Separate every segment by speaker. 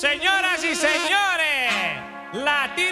Speaker 1: Señoras y señores, latinos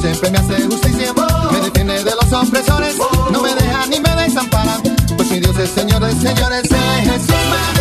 Speaker 2: siempre me hace justicia, me detiene de los opresores, no me deja ni me desamparan, pues mi Dios es Señor de señores, es Jesús.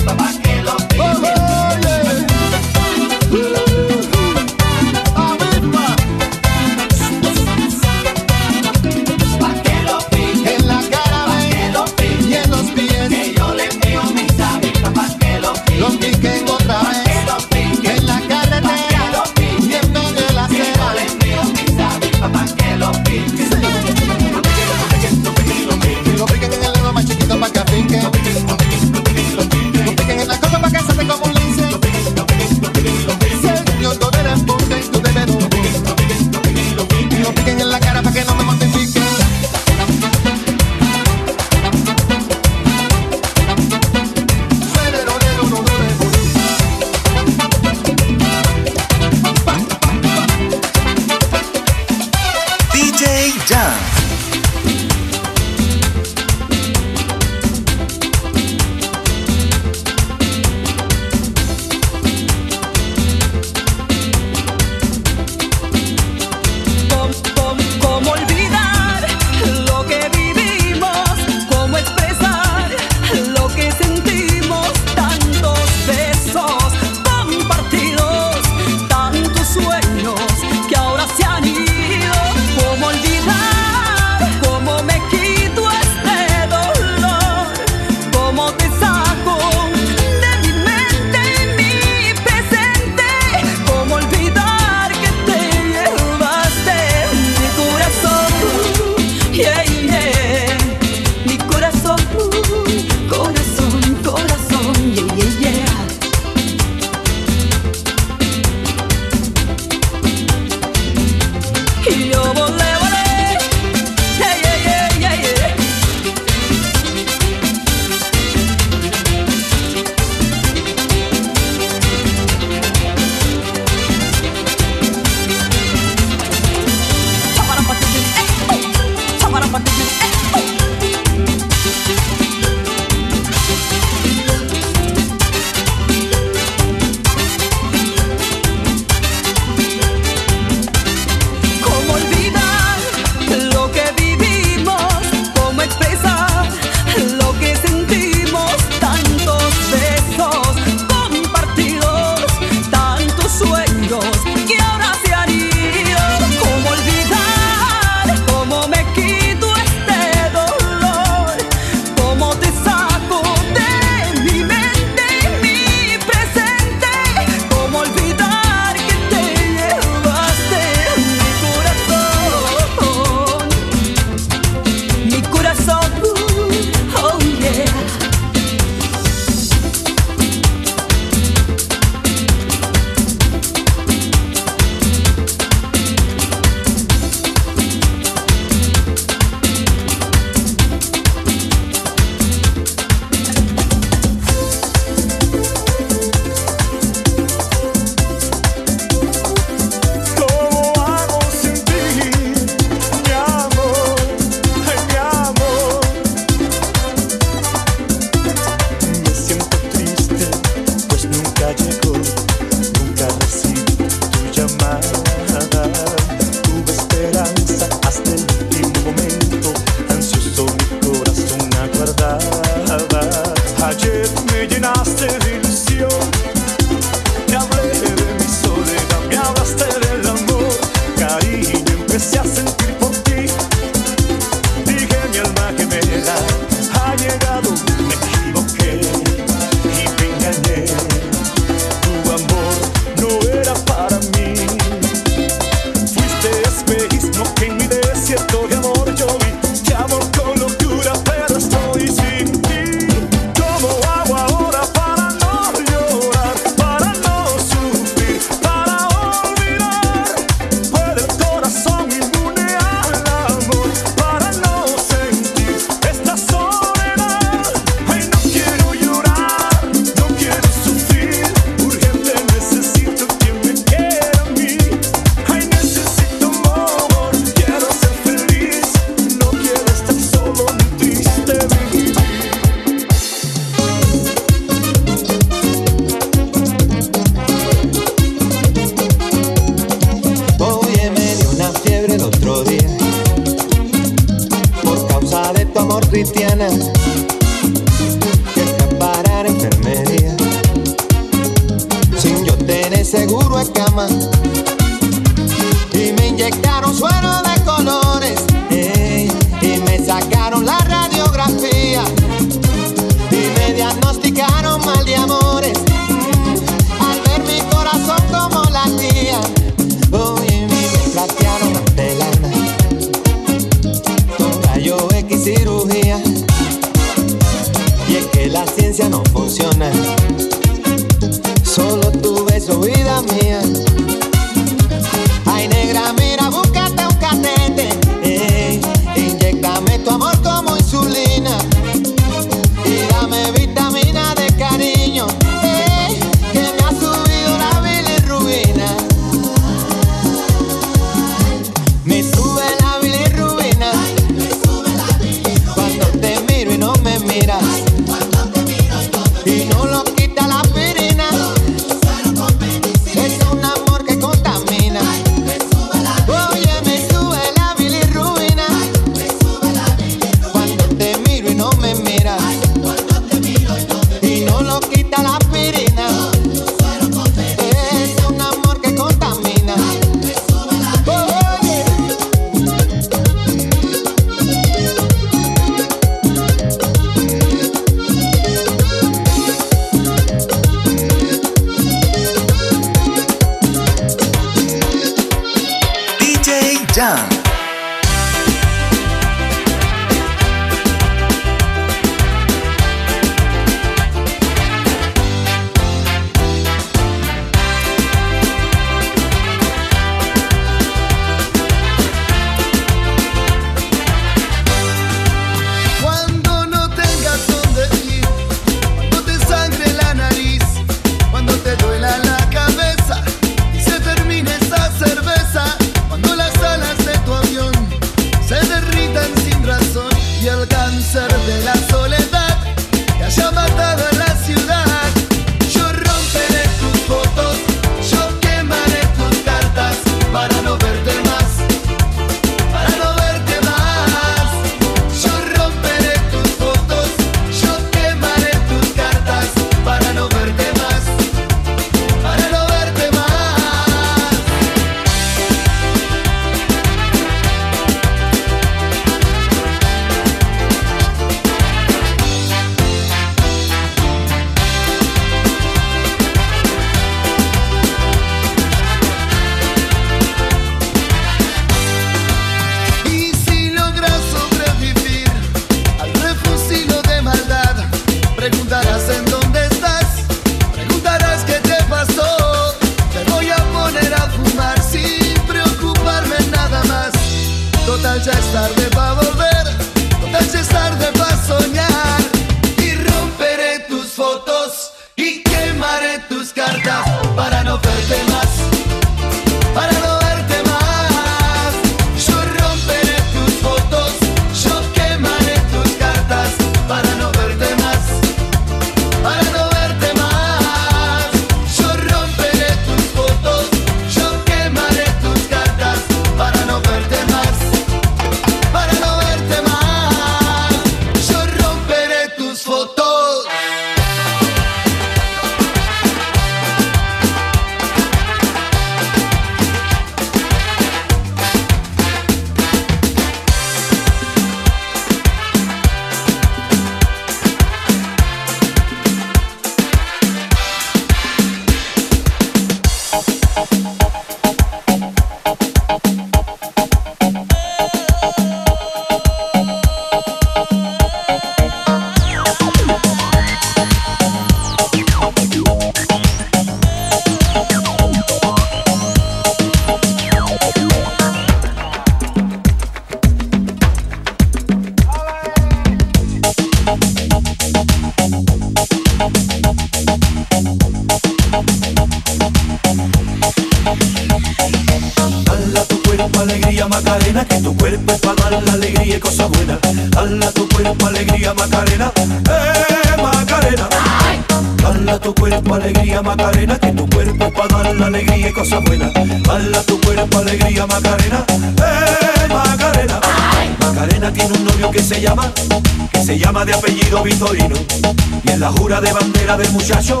Speaker 2: La
Speaker 3: jura de bandera del muchacho,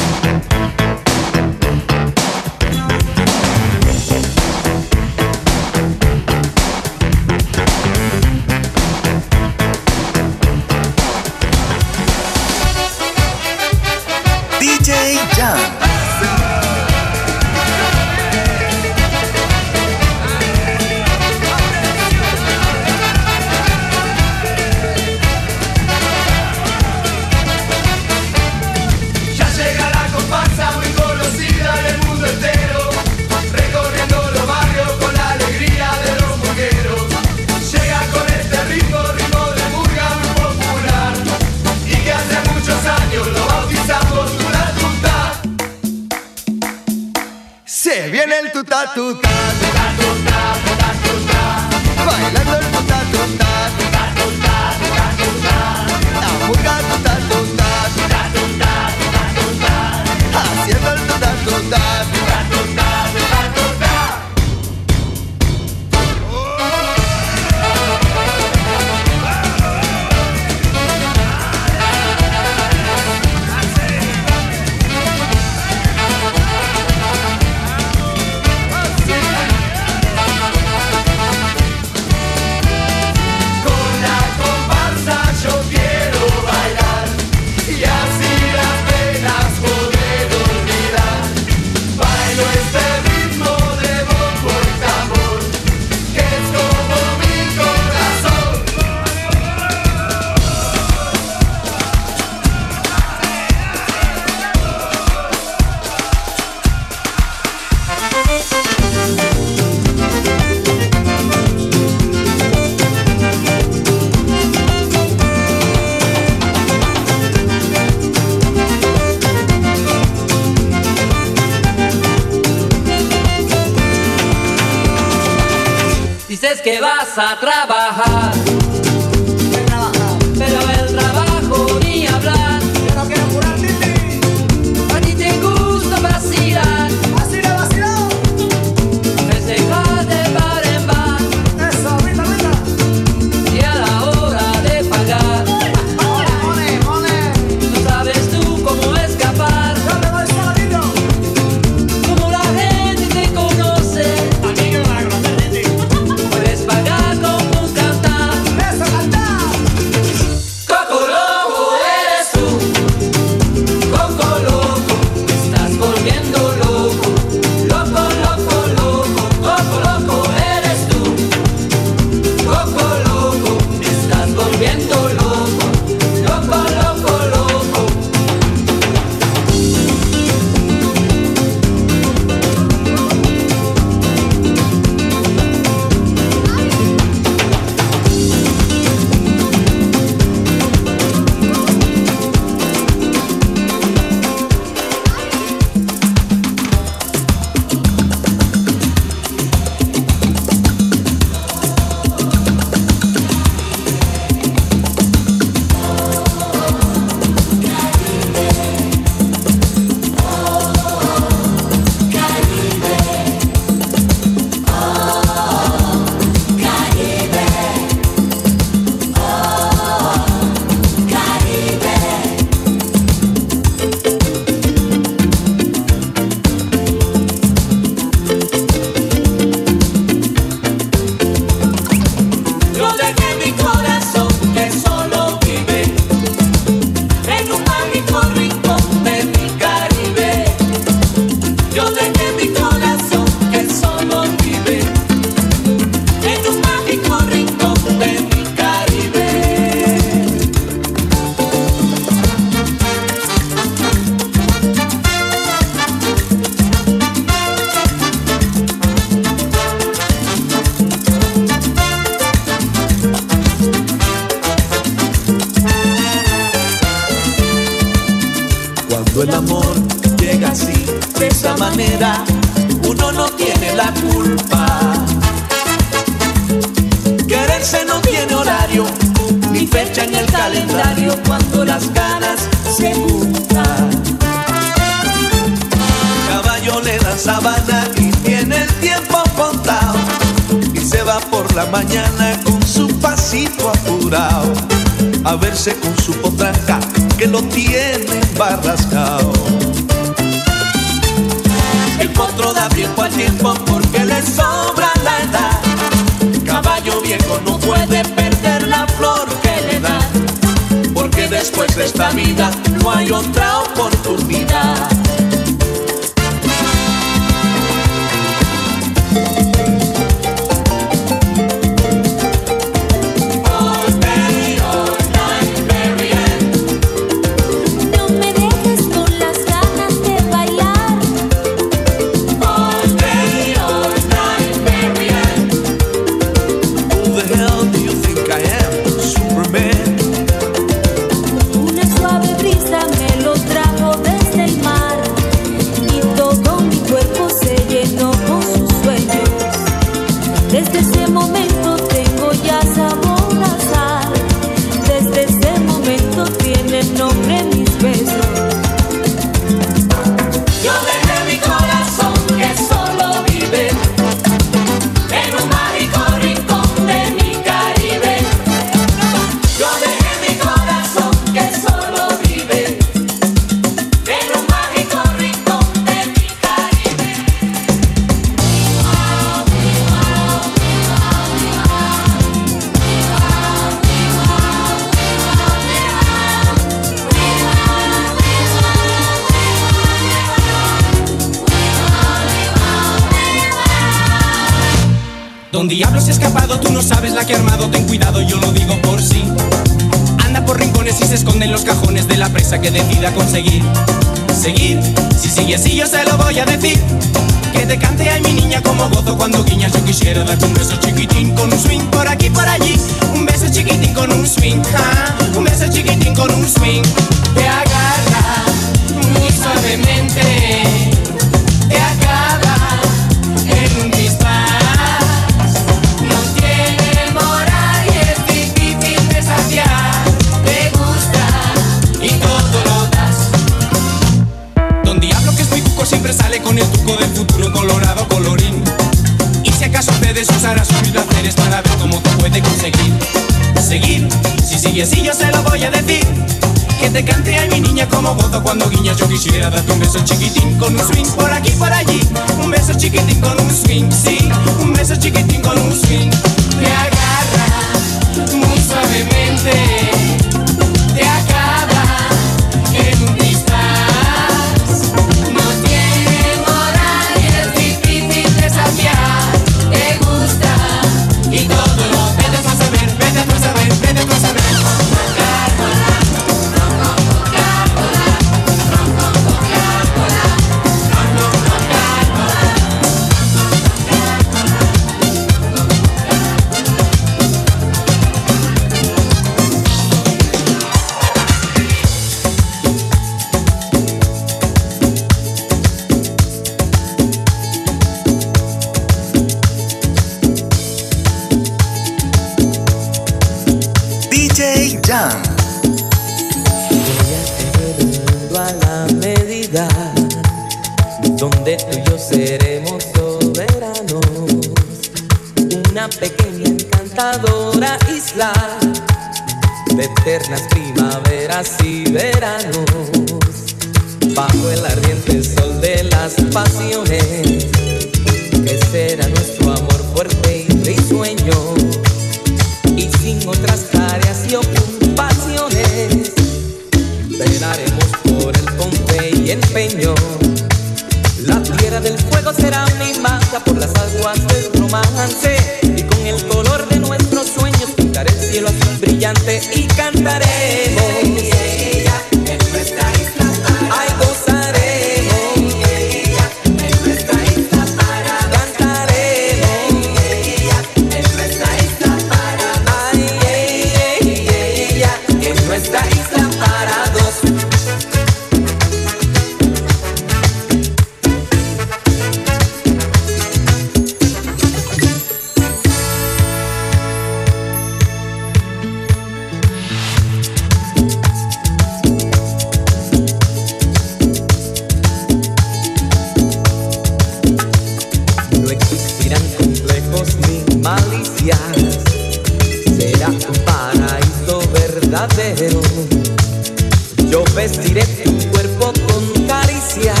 Speaker 4: Yo vestiré tu cuerpo con
Speaker 5: caricias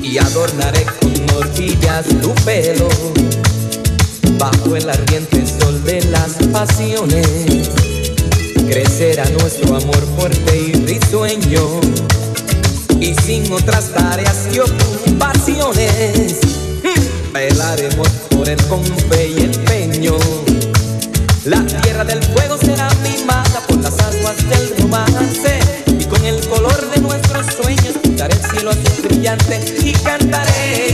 Speaker 5: y
Speaker 6: adornaré con orquídeas tu pelo. Bajo el ardiente sol de las pasiones crecerá nuestro amor fuerte y risueño. Y sin otras tareas y ocupaciones, velaremos por él con fe y empeño. La tierra del fuego será mimada por las aguas del romance. Brillante y cantaremos.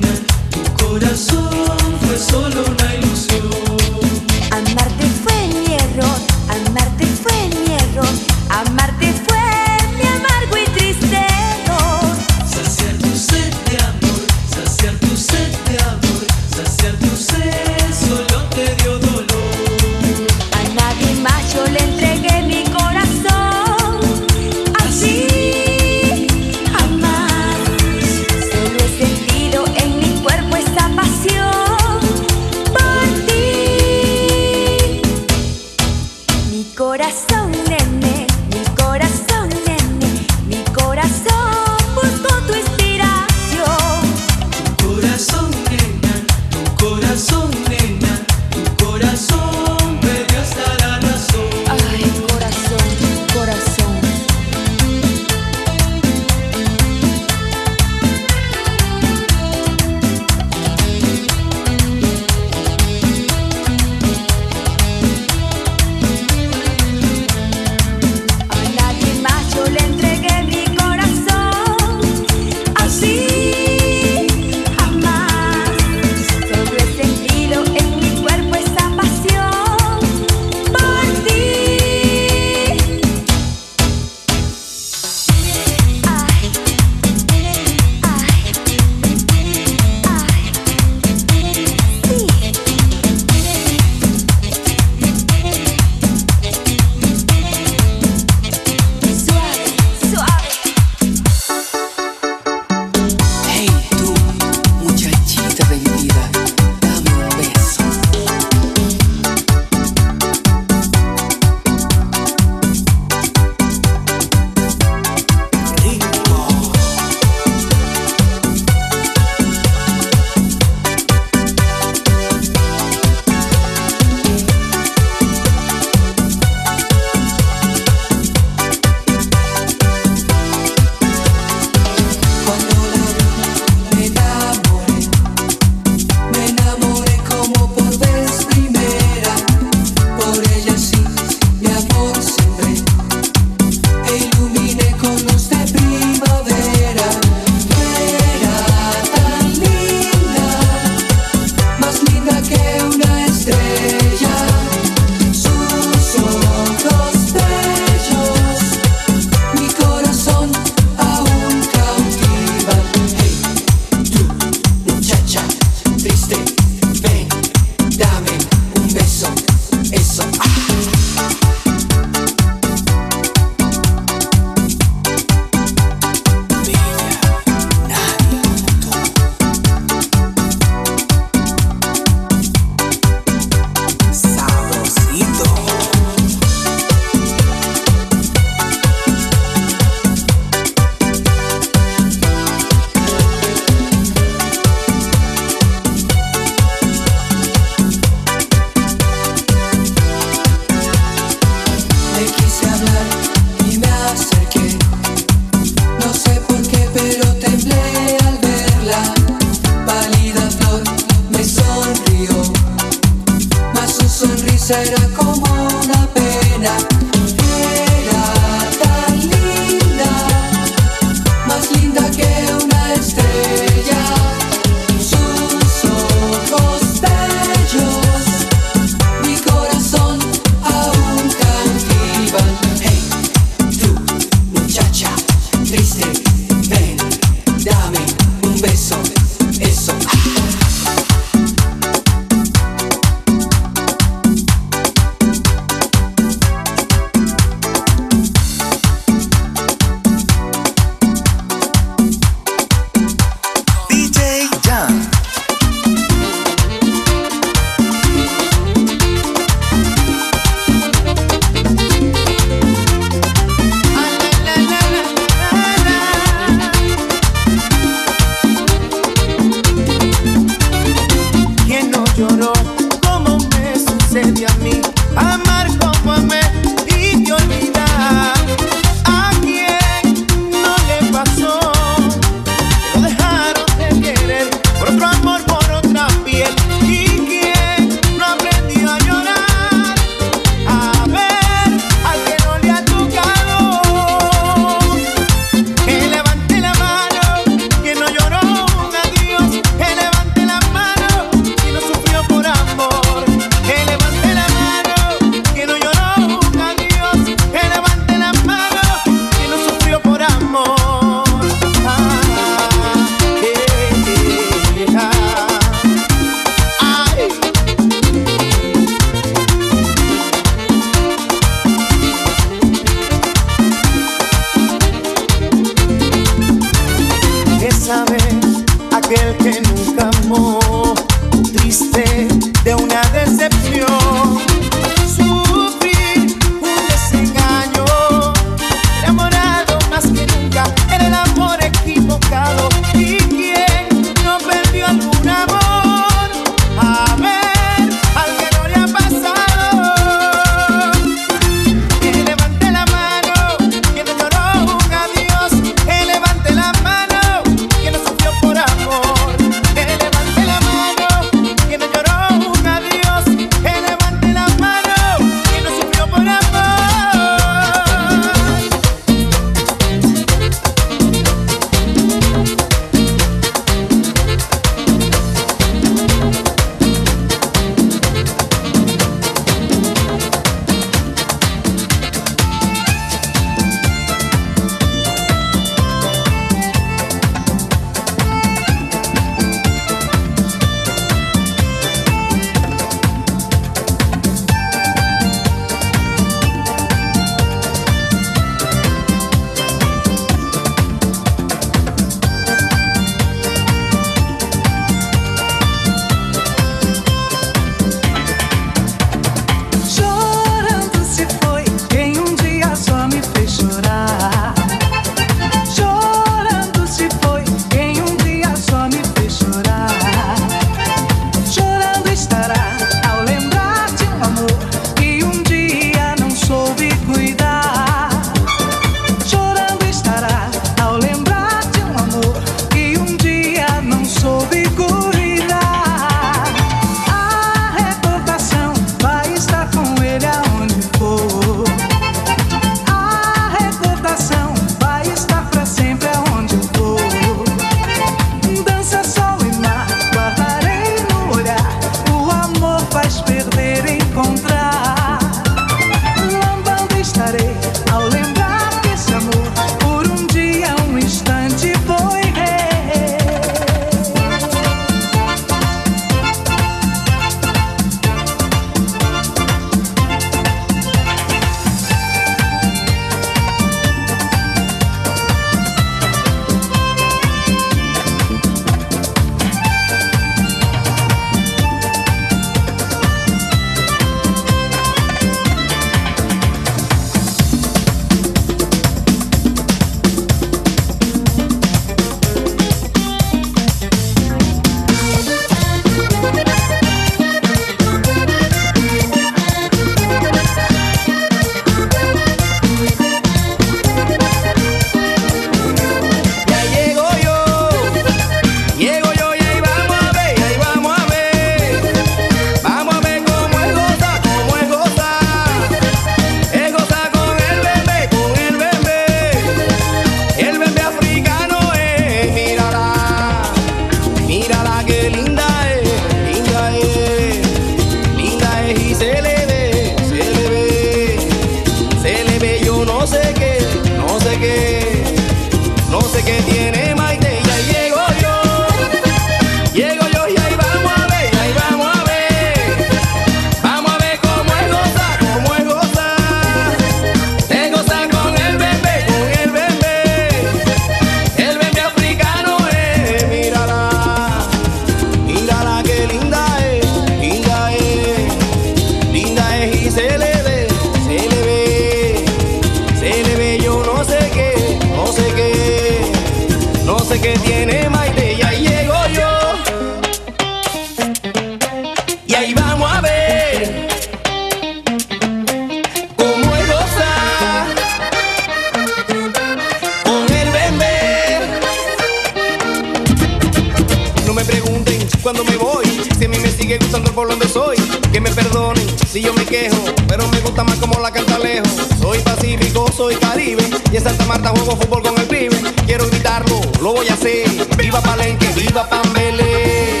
Speaker 1: pero me gusta más como la canta lejos. Soy pacífico, soy caribe, y en Santa Marta juego fútbol con el pibe. Quiero invitarlo, lo voy a hacer. Viva Palenque, viva Pambele.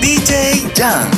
Speaker 7: DJ Jan.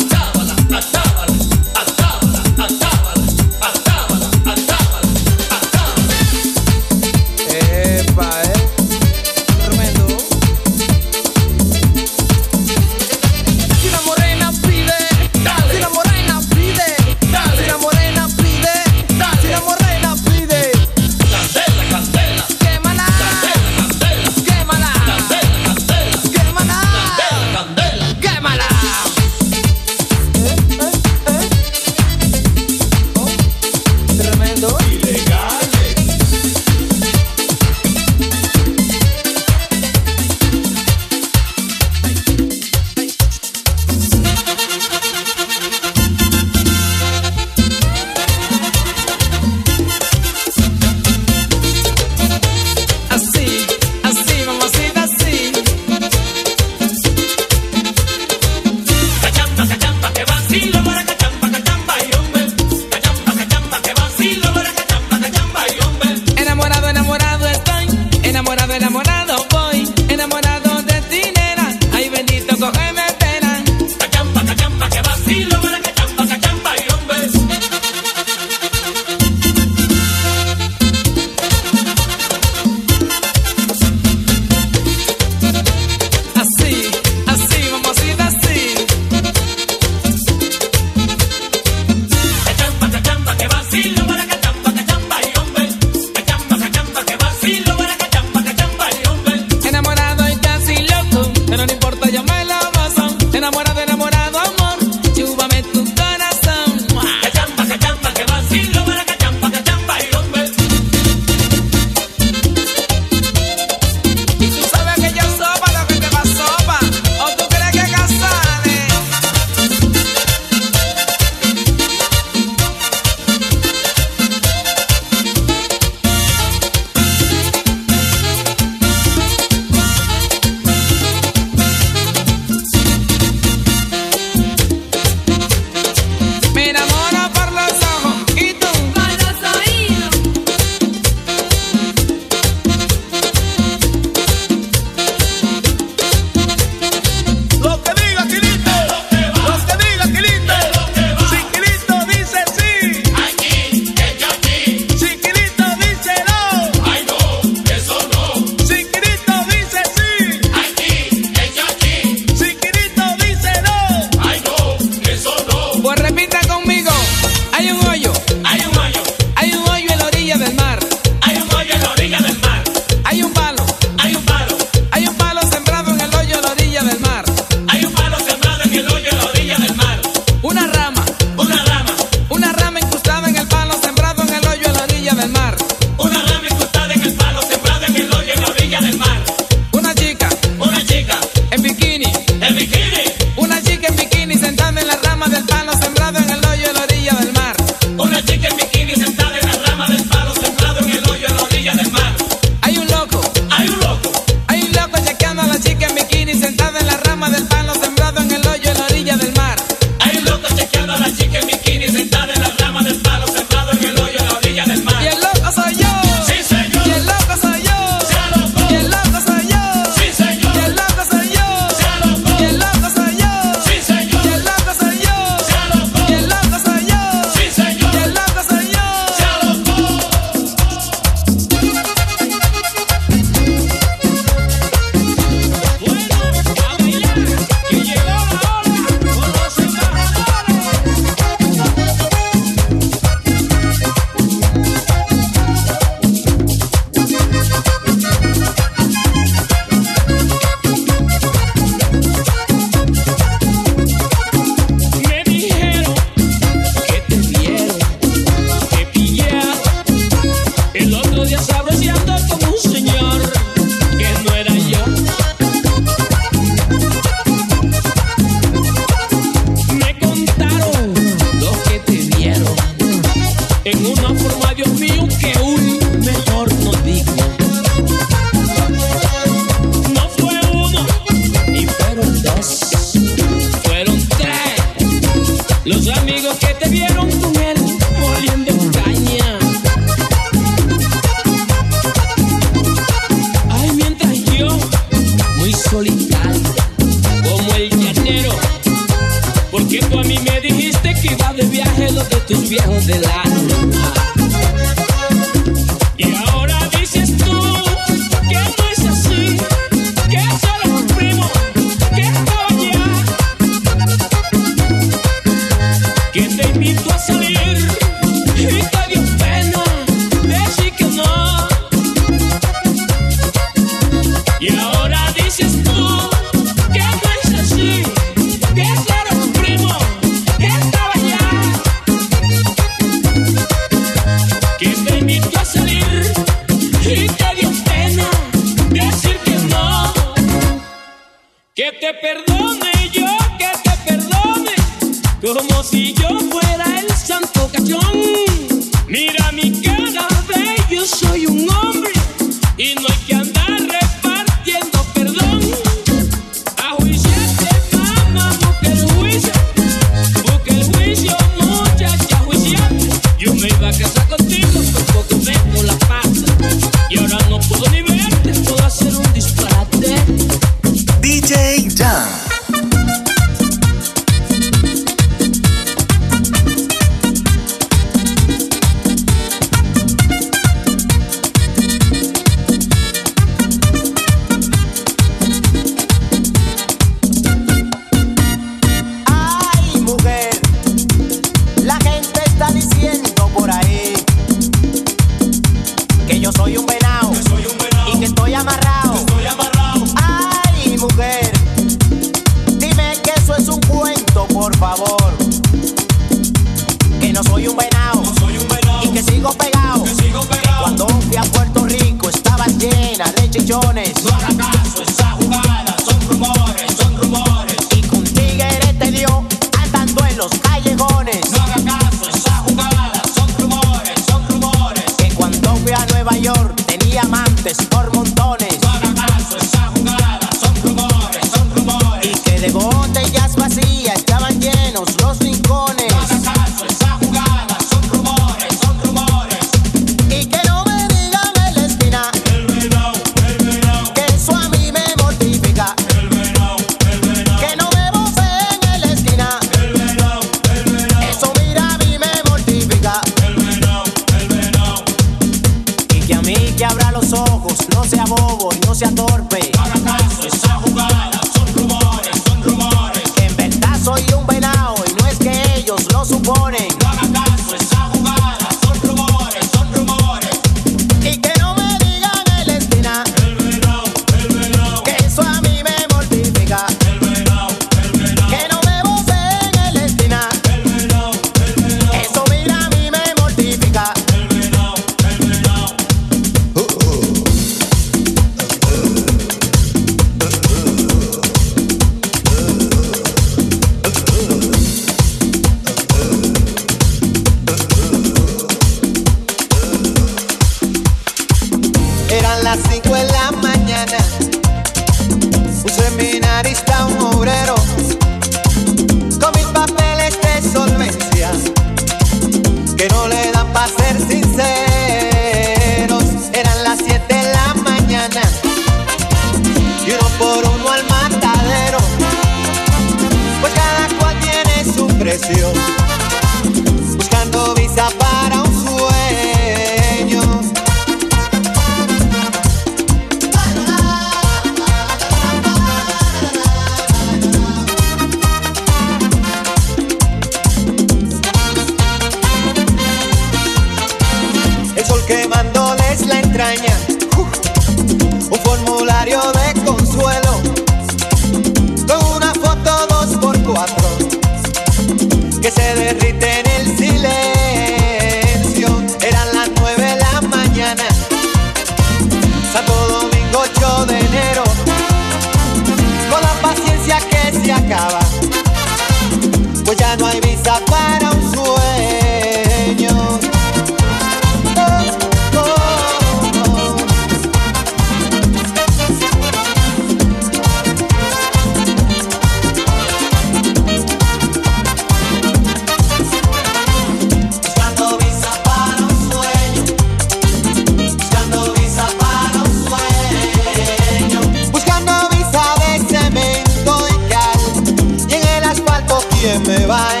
Speaker 8: bien me
Speaker 9: va.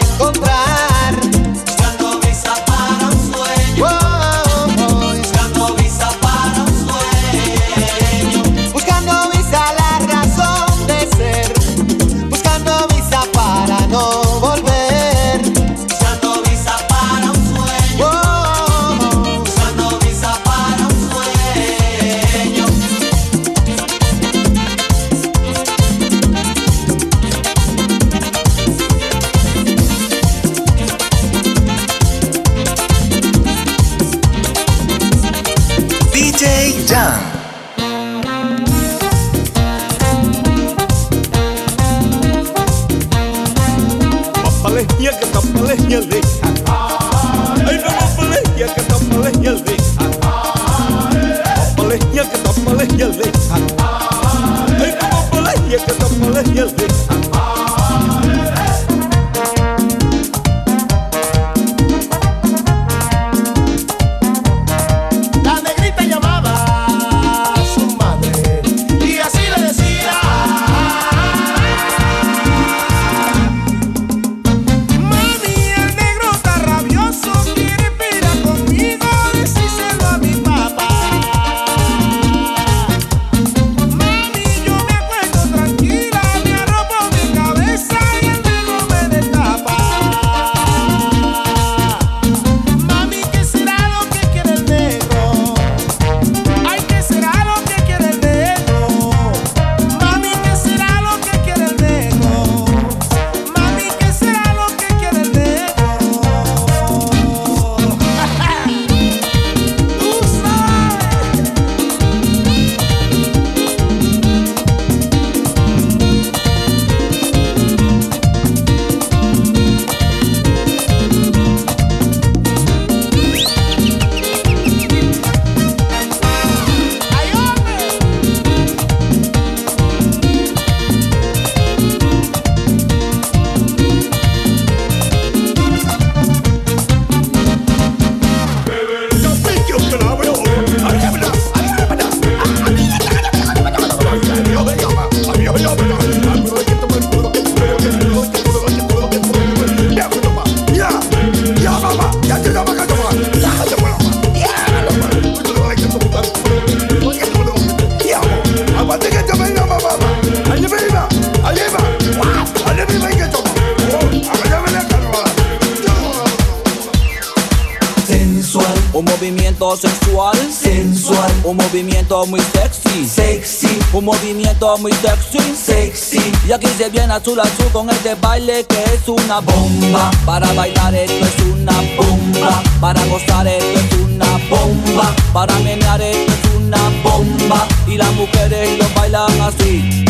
Speaker 9: Azul azul con este baile que es una bomba. Para bailar esto es una bomba, para gozar esto es una bomba, para menear esto es una bomba. Y las mujeres lo bailan así,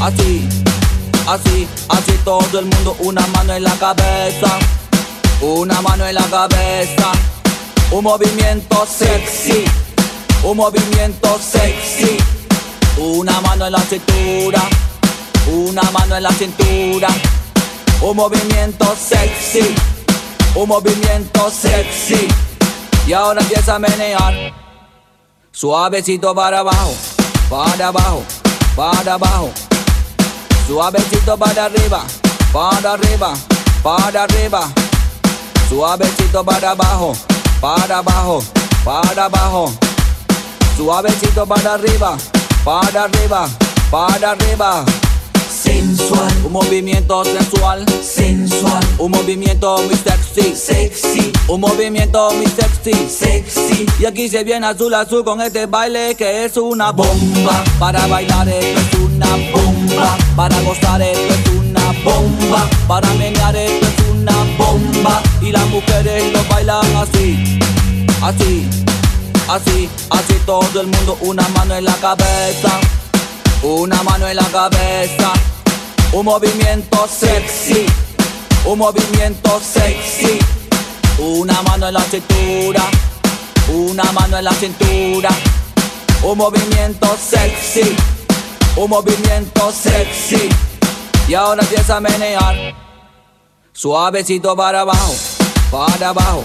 Speaker 9: así, así, así todo el mundo una mano en la cabeza. Una mano en la cabeza, un movimiento sexy, un movimiento sexy. Una mano en la cintura, una mano en la cintura. Un movimiento sexy, un movimiento sexy. Y ahora empieza a menear. Suavecito para abajo, para abajo, para abajo. Suavecito para arriba, para arriba, para arriba. Suavecito para abajo, para abajo, para abajo. Suavecito para arriba, para arriba, para arriba. Sensual, un movimiento sensual, sensual, un movimiento muy sexy, sexy, un movimiento muy sexy, sexy. Y aquí se viene azul azul con este baile que es una bomba. Para bailar esto es una bomba, para gozar esto es una bomba, para menear esto es una bomba. Y las mujeres lo bailan así, así, así, así todo el mundo. Una mano en la cabeza. Una mano en la cabeza, un movimiento sexy, un movimiento sexy. Una mano en la cintura, una mano en la cintura. Un movimiento sexy, un movimiento sexy. Y ahora empieza a menear. Suavecito para abajo, para abajo,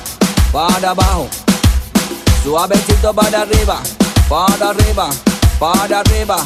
Speaker 9: para abajo. Suavecito para arriba, para arriba, para arriba.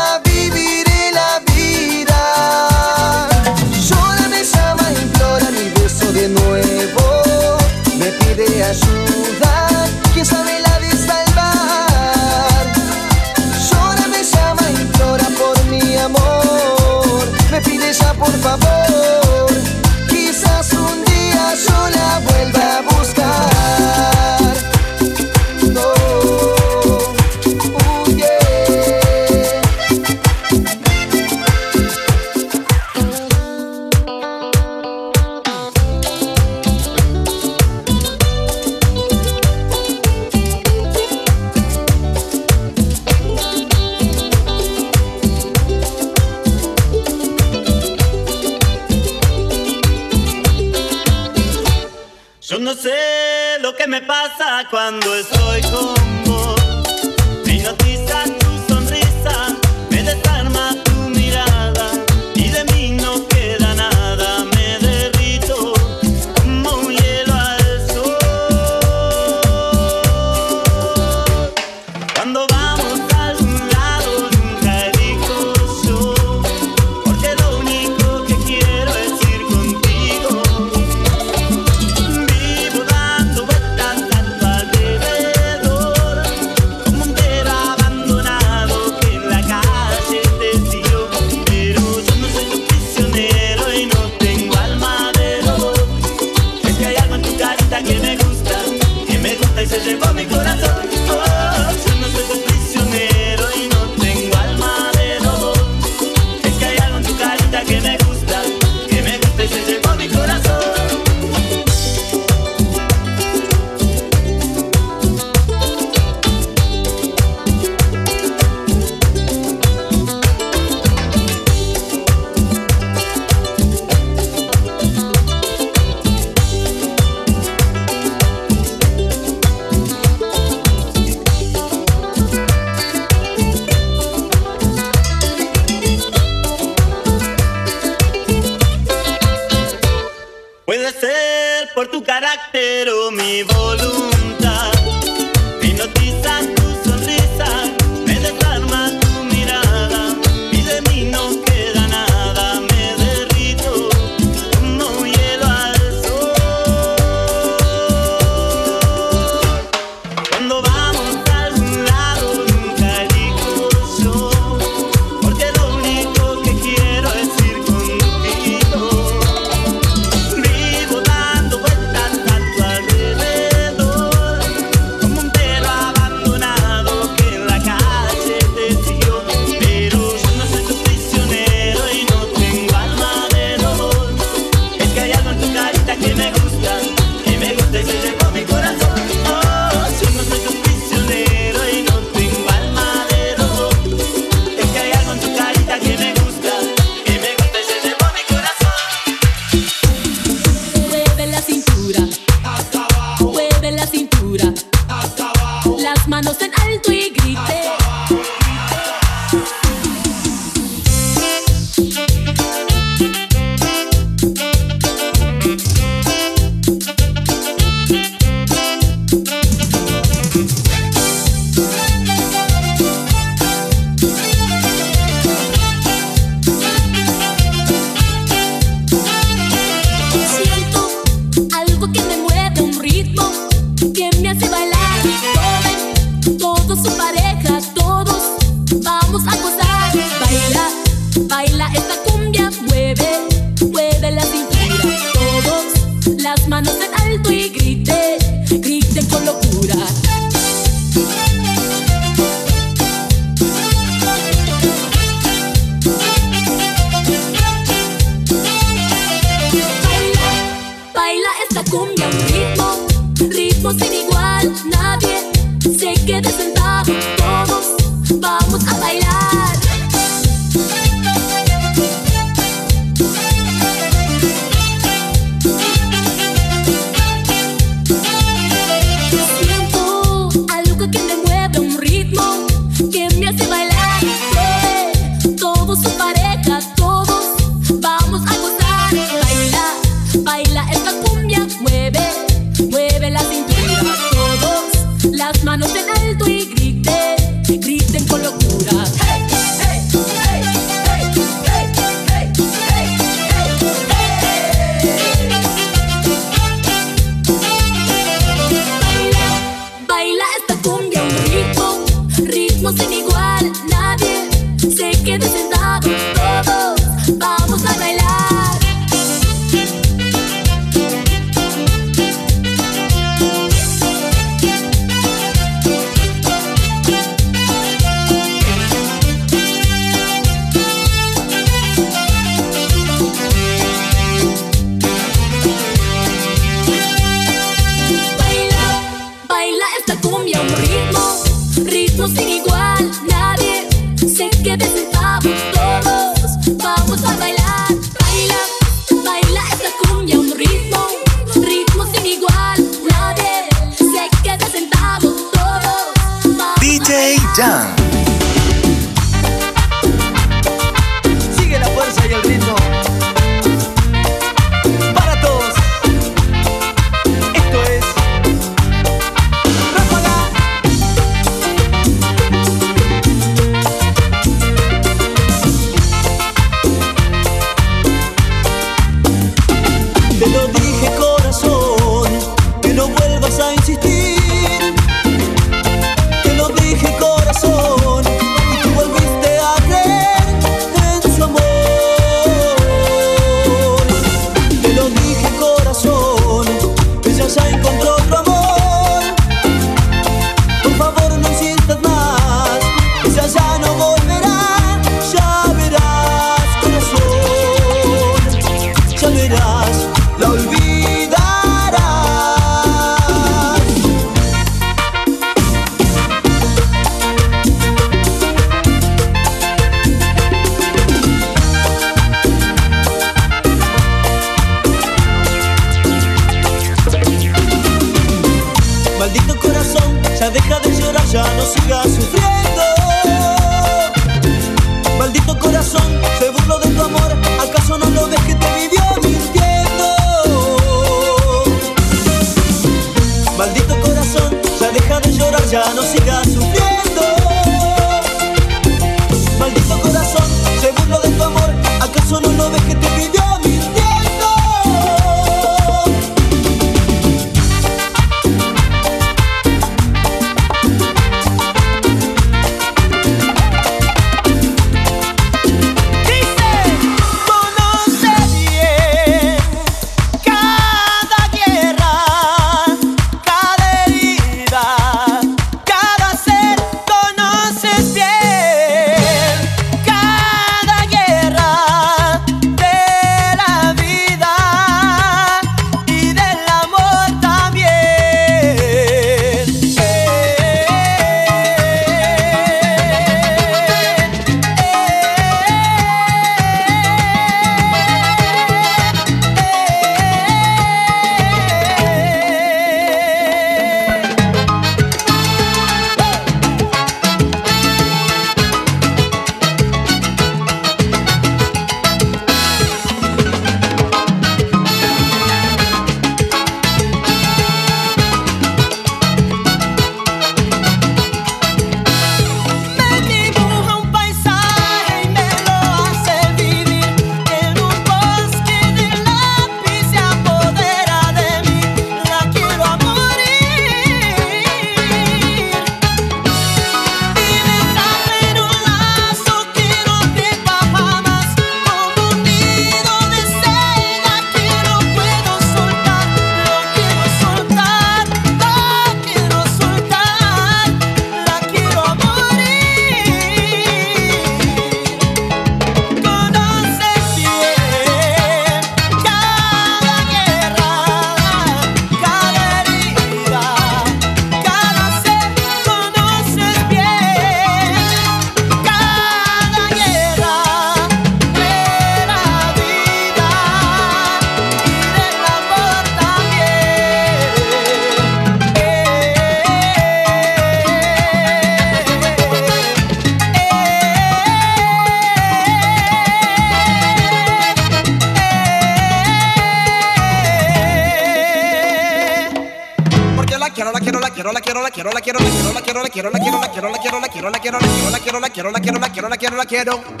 Speaker 10: down.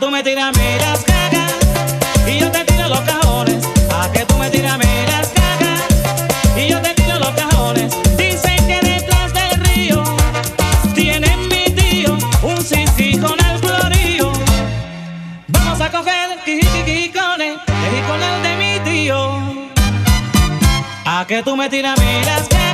Speaker 10: tú
Speaker 11: me tiras a
Speaker 12: mí
Speaker 13: las
Speaker 14: cagas y yo te tiro los cajones. A que tú me tiras a mí las cagas y yo te tiro los cajones. Dicen que detrás del río tienen mi tío un sisí con el florío. Vamos a coger quijiquijicones, el de mi tío. A que tú me tiras
Speaker 15: a
Speaker 6: mí
Speaker 16: las
Speaker 17: cagas.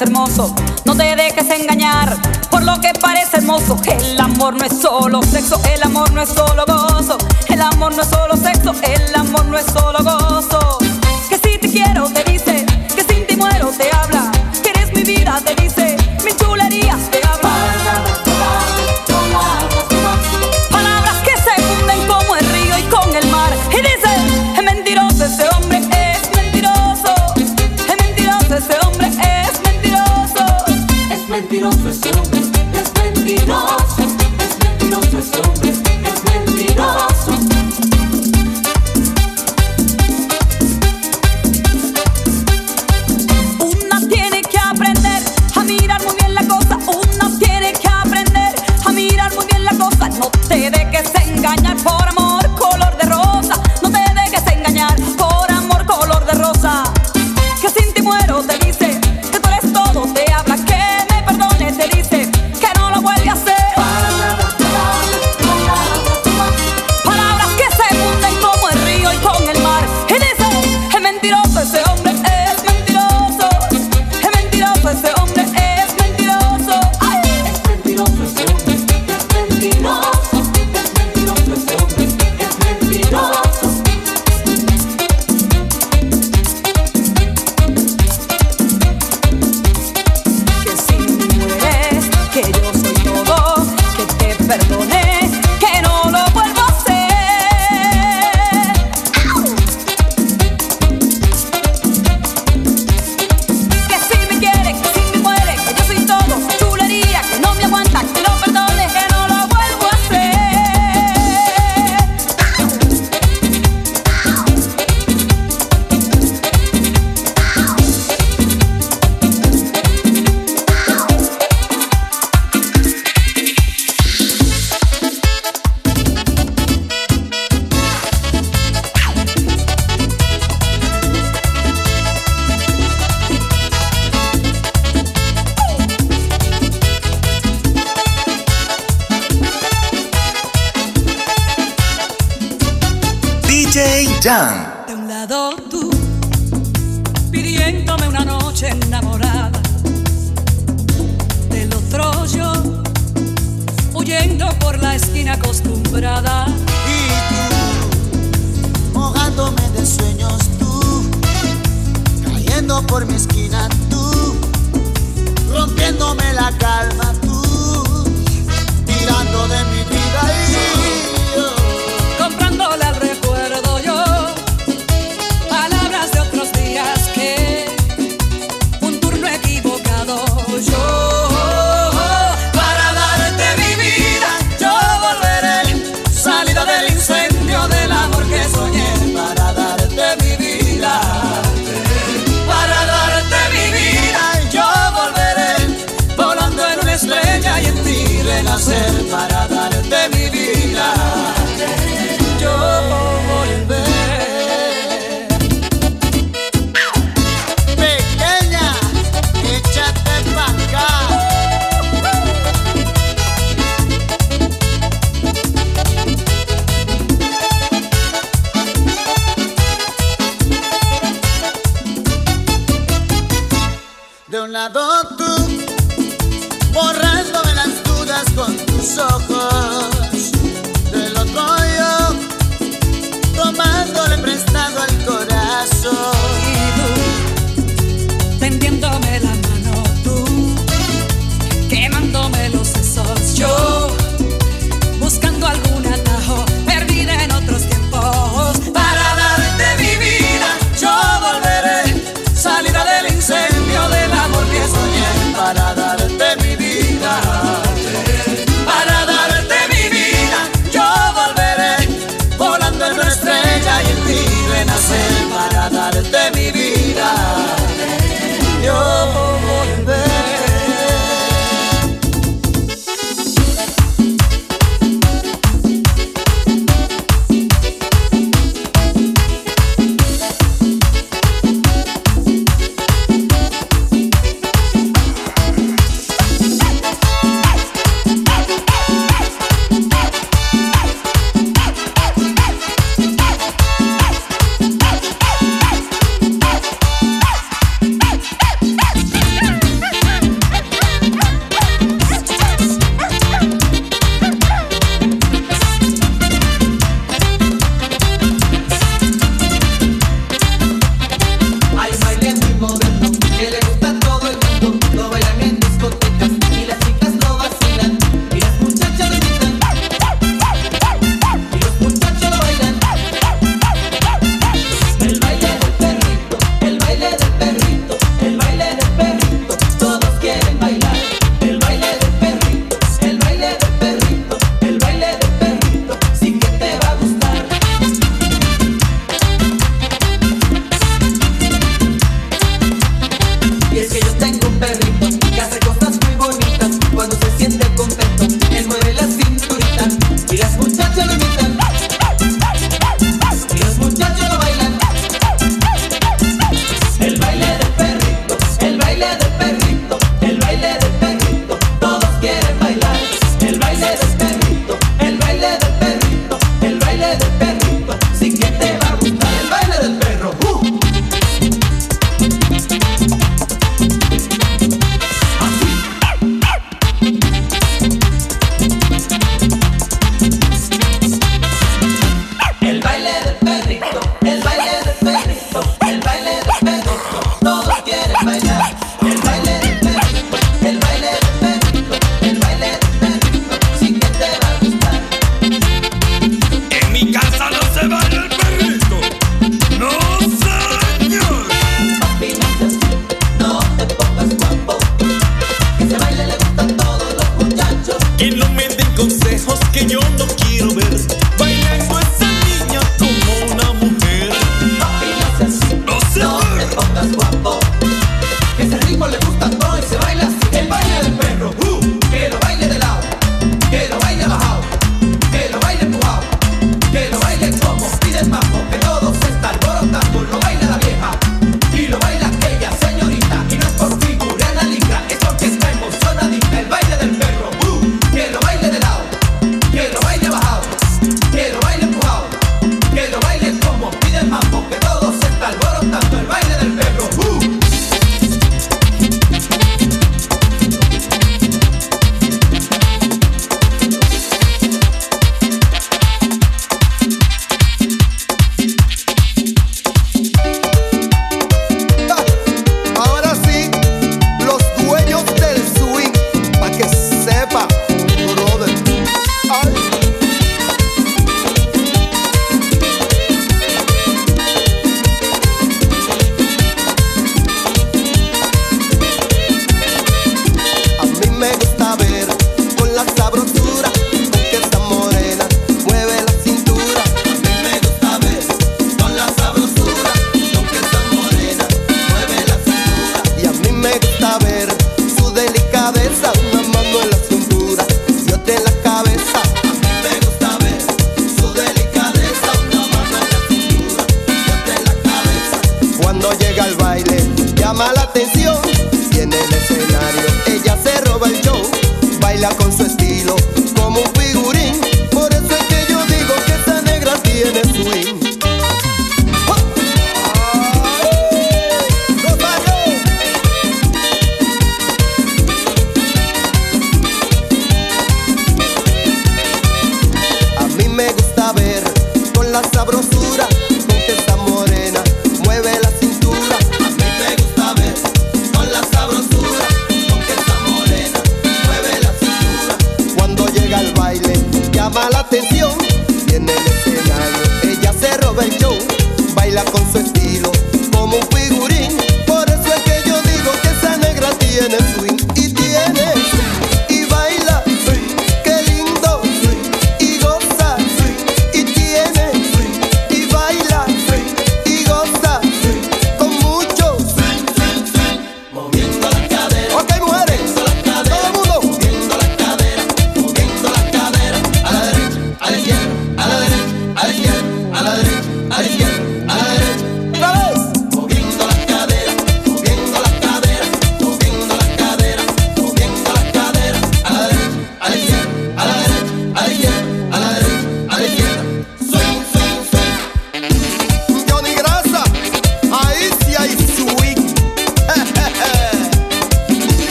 Speaker 17: Hermoso.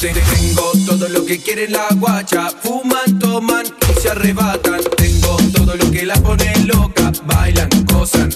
Speaker 18: Tengo todo lo que quiere la guacha. Fuman, toman y se arrebatan. Tengo todo lo que la pone loca. Bailan, gozan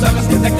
Speaker 15: sabes que te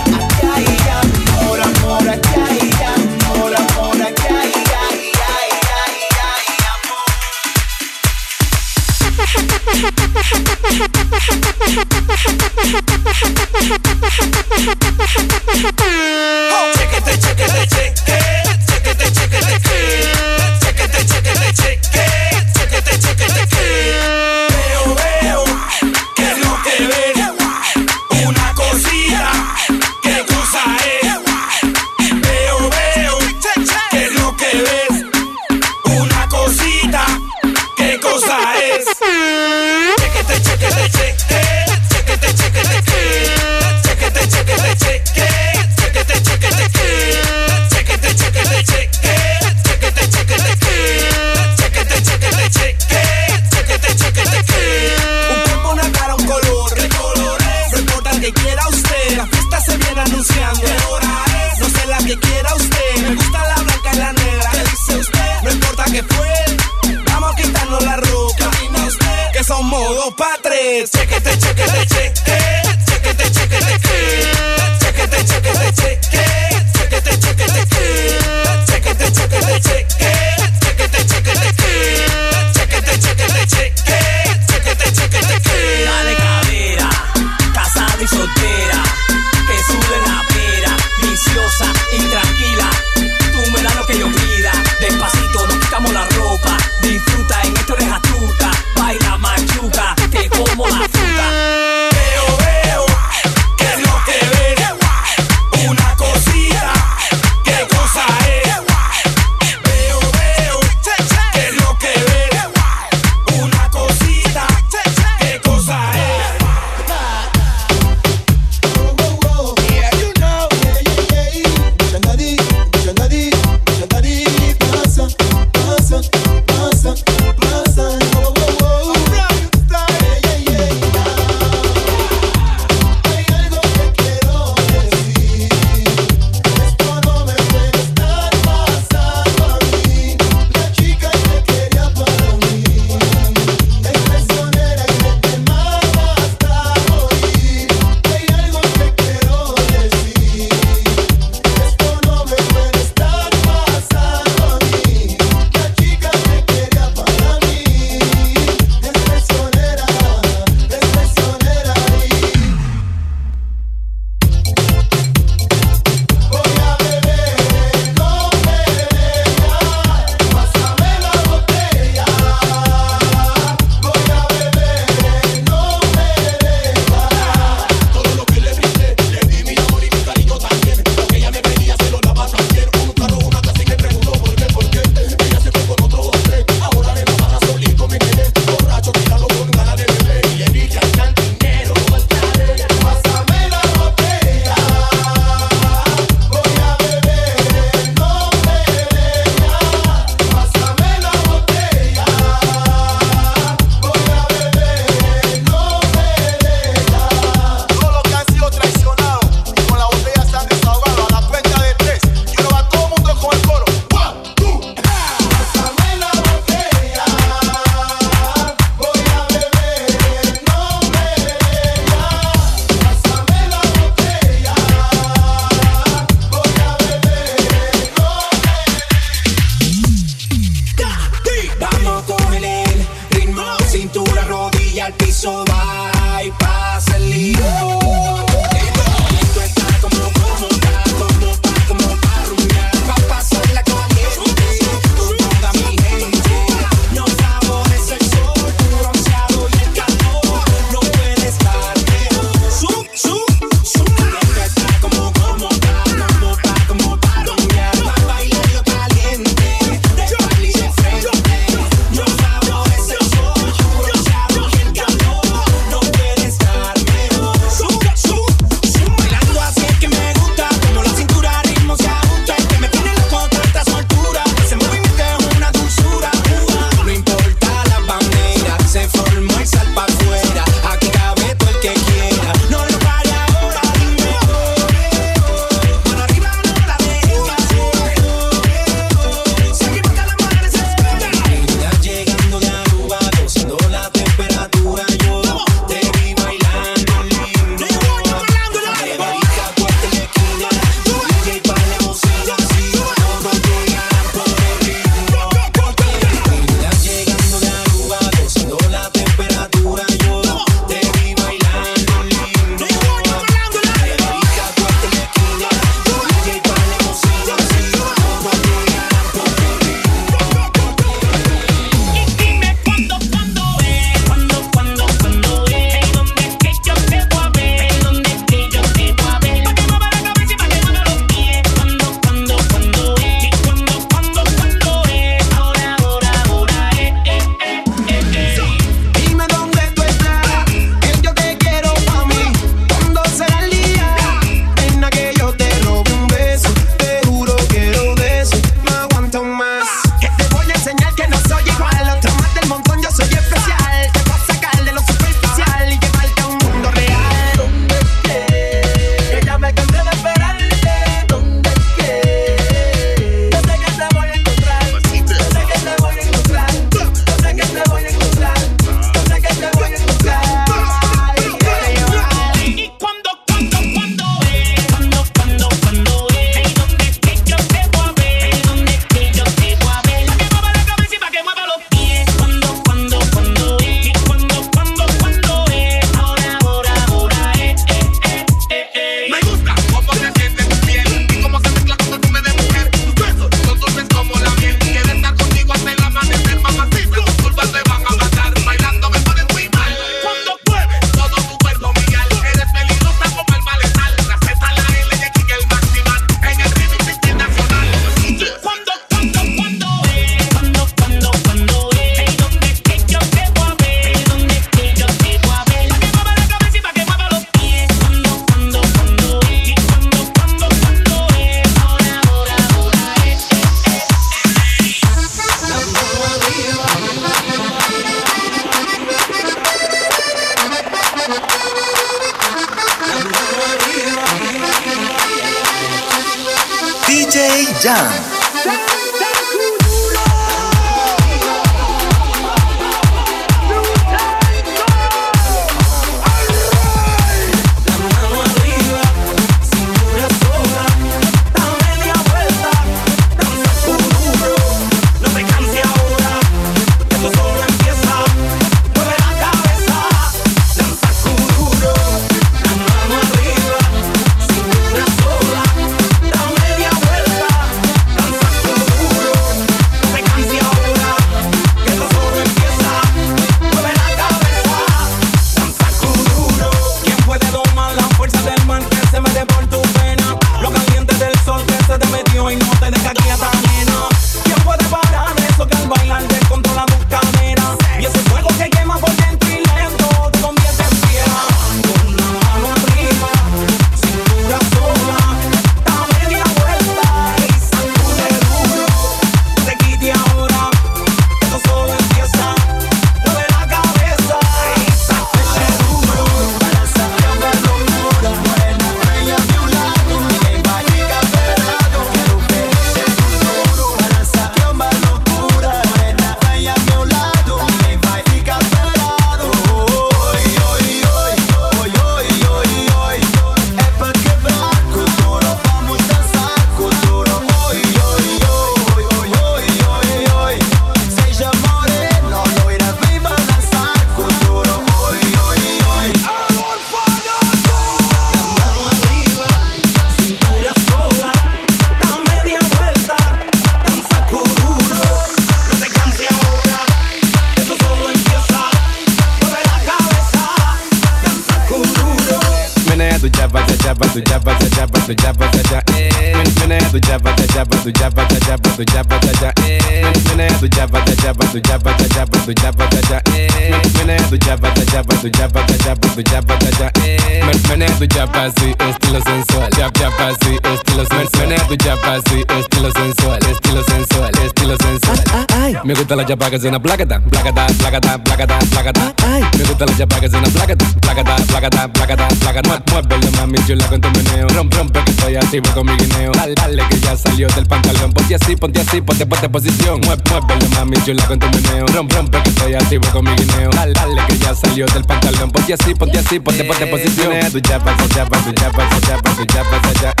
Speaker 19: Me
Speaker 20: gusta la
Speaker 21: placata, placata, placata, placata, placata. Me gusta la chapa que suena placata, placata, placata, placata, placata. Muévelo mami chula con tu meneo. Rompe, rompe que estoy activo con mi guineo. Dale, dale que ya salió del pantalón. Ponte así, ponte así, ponte, ponte posición. Mueve, muévelo mami chula con tu meneo. Rompe, rompe que estoy activo con mi guineo. Dale, dale que ya salió del pantalón. Ponte así, ponte así, ponte, ponte posición. Tu chapa, cha chapa, tu chapa, cha chapa, tu chapa, tu chapa, cha chapa, tu chapa, cha chapa, tu chapa, cha cha.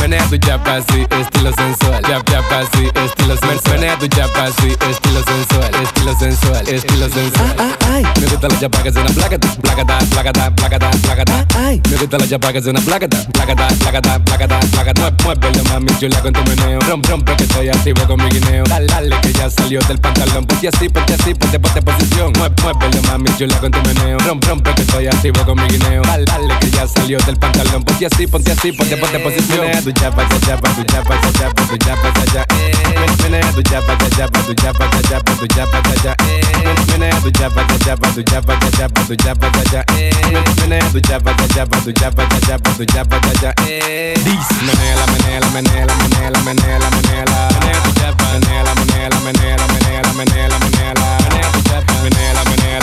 Speaker 21: Menea tu chapa, así, estilo sensual. Chap, chapa estilo sensual. Menea tu chapa estilo sensual, estilo sensual, estilo sensual. Me gusta la chapa placata. Me gusta la chapa tu meneo. Rompe, rompe que estoy activo con mi guineo. Dale, dale que ya salió del pantalón. Ponte así, ponte así, ponte, ponte posición. Mueve, muévelo mami chula con tu meneo. Rompe, rompe que estoy activo con mi guineo. Dale, dale que ya salió del pantalón. Ponte así, ponte así, ponte, ponte posición. Tu chapa, cha chapa, tu chapa, cha chapa, tu chapa. Menea tu chapa, cha chapa, tu chapa, cha chapa, tu chapa, cha cha. Menea tu chapa, cha chapa, tu chapa, cha chapa, tu chapa, cha cha. Menea tu chapa, cha chapa, tu chapa, cha chapa, tu chapa. Dice, menea la, menea la, menea la, menea la, menea la, menea la. Menea tu chapa, menea la, menea la, menea la, menea la, menea la, menea la. Menea tu chapa, menea la, menea